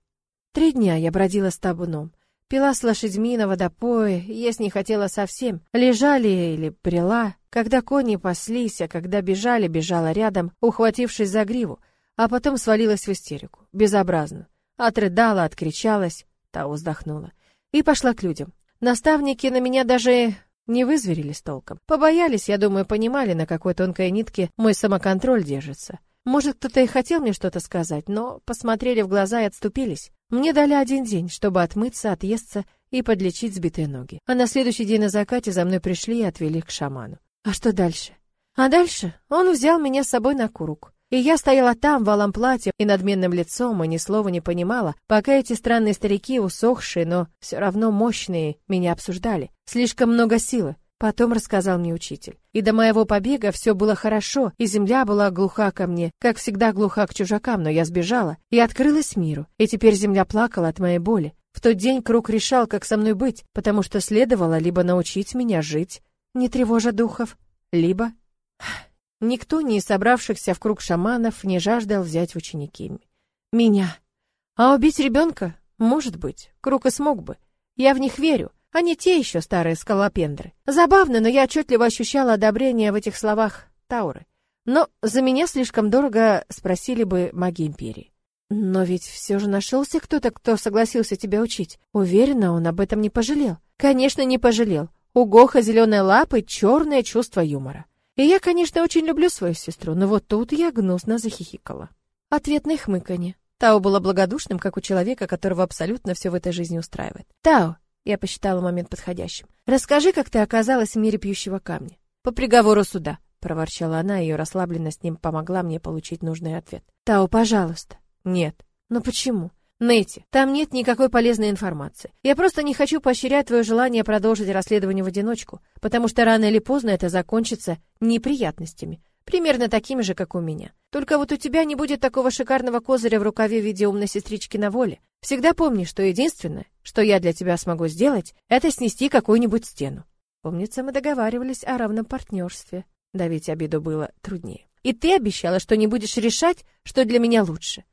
Три дня я бродила с табуном. Пила с лошадьми на водопое, есть не хотела совсем. Лежали или брела. Когда кони паслись, а когда бежали, бежала рядом, ухватившись за гриву, а потом свалилась в истерику. Безобразно. Отрыдала, откричалась, та вздохнула. И пошла к людям. Наставники на меня даже Не вызверились толком. Побоялись, я думаю, понимали, на какой тонкой нитке мой самоконтроль держится. Может, кто-то и хотел мне что-то сказать, но посмотрели в глаза и отступились. Мне дали один день, чтобы отмыться, отъесться и подлечить сбитые ноги. А на следующий день на закате за мной пришли и отвели к шаману. А что дальше? А дальше он взял меня с собой на курук. И я стояла там, в алом платье и надменным лицом, и ни слова не понимала, пока эти странные старики, усохшие, но все равно мощные, меня обсуждали. Слишком много силы. Потом рассказал мне учитель. И до моего побега все было хорошо, и земля была глуха ко мне, как всегда глуха к чужакам, но я сбежала и открылась миру. И теперь земля плакала от моей боли. В тот день круг решал, как со мной быть, потому что следовало либо научить меня жить, не тревожа духов, либо Никто не собравшихся в круг шаманов не жаждал взять ученики меня. А убить ребенка? Может быть, круг и смог бы. Я в них верю. Они те еще старые скалопендры. Забавно, но я отчетливо ощущала одобрение в этих словах Тауры. Но за меня слишком дорого спросили бы маги Империи. Но ведь все же нашелся кто-то, кто согласился тебя учить. Уверена, он об этом не пожалел. Конечно, не пожалел. У Гоха зеленой лапы черное чувство юмора. И я, конечно, очень люблю свою сестру, но вот тут я гнусно захихикала. Ответное хмыканье. Тао было благодушным, как у человека, которого абсолютно все в этой жизни устраивает. Тао, я посчитала момент подходящим. Расскажи, как ты оказалась в мире пьющего камня. По приговору суда, проворчала она, ее расслабленность с ним помогла мне получить нужный ответ. Тао, пожалуйста. Нет. Но почему? Нэти, там нет никакой полезной информации. Я просто не хочу поощрять твое желание продолжить расследование в одиночку, потому что рано или поздно это закончится неприятностями, примерно такими же, как у меня. Только вот у тебя не будет такого шикарного козыря в рукаве в виде умной сестрички на воле. Всегда помни, что единственное, что я для тебя смогу сделать, это снести какую-нибудь стену. Помнится, мы договаривались о равном партнерстве. Давить обиду было труднее. И ты обещала, что не будешь решать, что для меня лучше.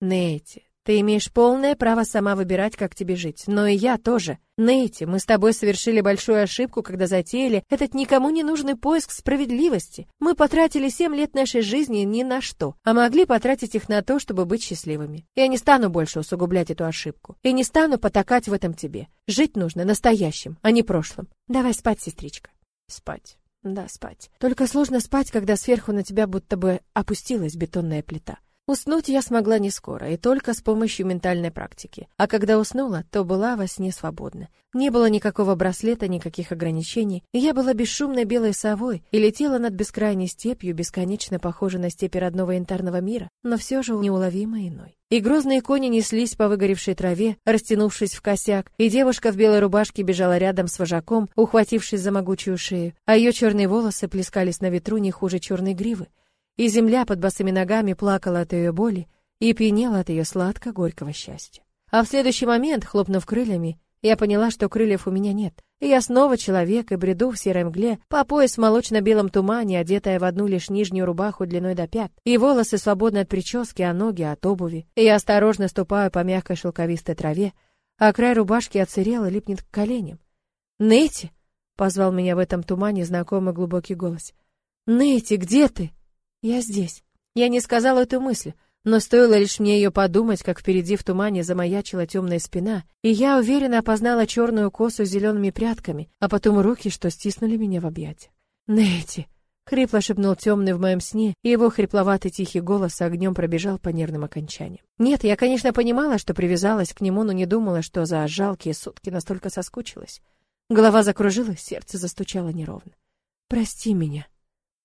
Нэти, ты имеешь полное право сама выбирать, как тебе жить. Но и я тоже. Нейти, мы с тобой совершили большую ошибку, когда затеяли этот никому не нужный поиск справедливости. Мы потратили семь лет нашей жизни ни на что, а могли потратить их на то, чтобы быть счастливыми. Я не стану больше усугублять эту ошибку. И не стану потакать в этом тебе. Жить нужно настоящим, а не прошлым. Давай спать, сестричка. Спать. Да, спать. Только сложно спать, когда сверху на тебя будто бы опустилась бетонная плита. Уснуть я смогла не скоро и только с помощью ментальной практики. А когда уснула, то была во сне свободна. Не было никакого браслета, никаких ограничений, и я была бесшумной белой совой и летела над бескрайней степью, бесконечно похожей на степи родного янтарного мира, но все же неуловимо иной. И грозные кони неслись по выгоревшей траве, растянувшись в косяк, и девушка в белой рубашке бежала рядом с вожаком, ухватившись за могучую шею, а ее черные волосы плескались на ветру не хуже черной гривы и земля под босыми ногами плакала от ее боли и пьянела от ее сладко-горького счастья. А в следующий момент, хлопнув крыльями, я поняла, что крыльев у меня нет. И я снова человек и бреду в серой мгле, по пояс в молочно-белом тумане, одетая в одну лишь нижнюю рубаху длиной до пят, и волосы свободны от прически, а ноги от обуви. И я осторожно ступаю по мягкой шелковистой траве, а край рубашки отсырел и липнет к коленям. «Нэти!» — позвал меня в этом тумане знакомый глубокий голос. «Нэти, где ты?» Я здесь. Я не сказала эту мысль, но стоило лишь мне ее подумать, как впереди в тумане замаячила темная спина, и я уверенно опознала черную косу с зелеными прядками, а потом руки, что стиснули меня в объятиях. «Нэти!» — хрипло шепнул темный в моем сне, и его хрипловатый тихий голос огнем пробежал по нервным окончаниям. Нет, я, конечно, понимала, что привязалась к нему, но не думала, что за жалкие сутки настолько соскучилась. Голова закружилась, сердце застучало неровно. «Прости меня»,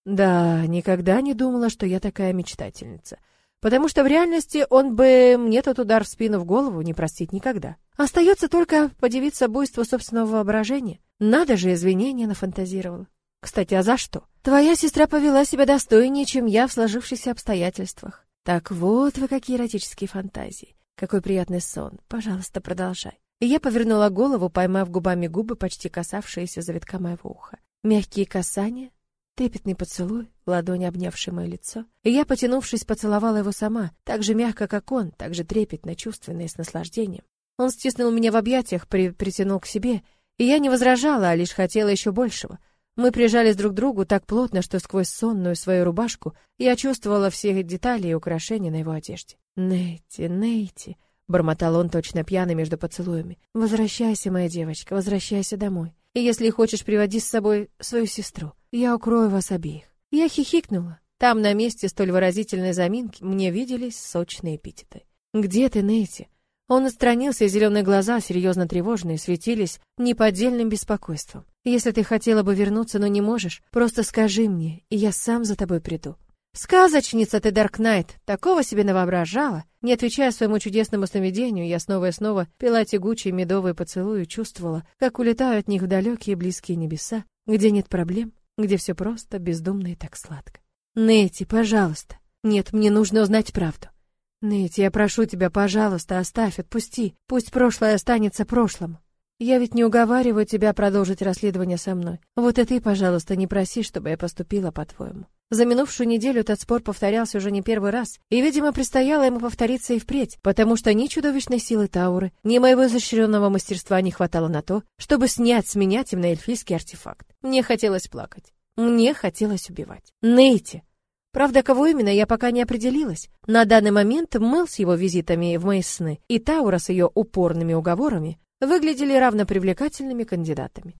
да, никогда не думала, что я такая мечтательница. Потому что в реальности он бы мне тот удар в спину в голову не простить никогда. Остается только подивиться буйству собственного воображения. Надо же, извинения нафантазировала. Кстати, а за что? Твоя сестра повела себя достойнее, чем я в сложившихся обстоятельствах. Так вот вы какие эротические фантазии. Какой приятный сон. Пожалуйста, продолжай. И я повернула голову, поймав губами губы, почти касавшиеся завитка моего уха. Мягкие касания, Трепетный поцелуй, ладонь обнявшая мое лицо, и я, потянувшись, поцеловала его сама, так же мягко, как он, так же трепетно, чувственно и с наслаждением. Он стиснул меня в объятиях, при притянул к себе, и я не возражала, а лишь хотела еще большего. Мы прижались друг к другу так плотно, что сквозь сонную свою рубашку я чувствовала все детали и украшения на его одежде. «Нейти, Нейти», — бормотал он точно пьяный между поцелуями, — «возвращайся, моя девочка, возвращайся домой». И если хочешь, приводи с собой свою сестру. Я укрою вас обеих. Я хихикнула. Там, на месте столь выразительной заминки, мне виделись сочные эпитеты. «Где ты, Нейти?» Он отстранился, и зеленые глаза, серьезно тревожные, светились неподдельным беспокойством. «Если ты хотела бы вернуться, но не можешь, просто скажи мне, и я сам за тобой приду». «Сказочница ты, Дарк Найт! Такого себе навоображала!» Не отвечая своему чудесному сновидению, я снова и снова пила тягучие медовые поцелуи чувствовала, как улетаю от них в далекие близкие небеса, где нет проблем, где все просто, бездумно и так сладко. Нети, пожалуйста. Нет, мне нужно узнать правду. Нети, я прошу тебя, пожалуйста, оставь, отпусти. Пусть прошлое останется прошлым. Я ведь не уговариваю тебя продолжить расследование со мной. Вот и ты, пожалуйста, не проси, чтобы я поступила по-твоему. За минувшую неделю этот спор повторялся уже не первый раз, и, видимо, предстояло ему повториться и впредь, потому что ни чудовищной силы Тауры, ни моего изощренного мастерства не хватало на то, чтобы снять с меня темноэльфийский артефакт. Мне хотелось плакать. Мне хотелось убивать. Нейти. Правда, кого именно, я пока не определилась. На данный момент Мэл с его визитами в мои сны и Таура с ее упорными уговорами выглядели равно привлекательными кандидатами.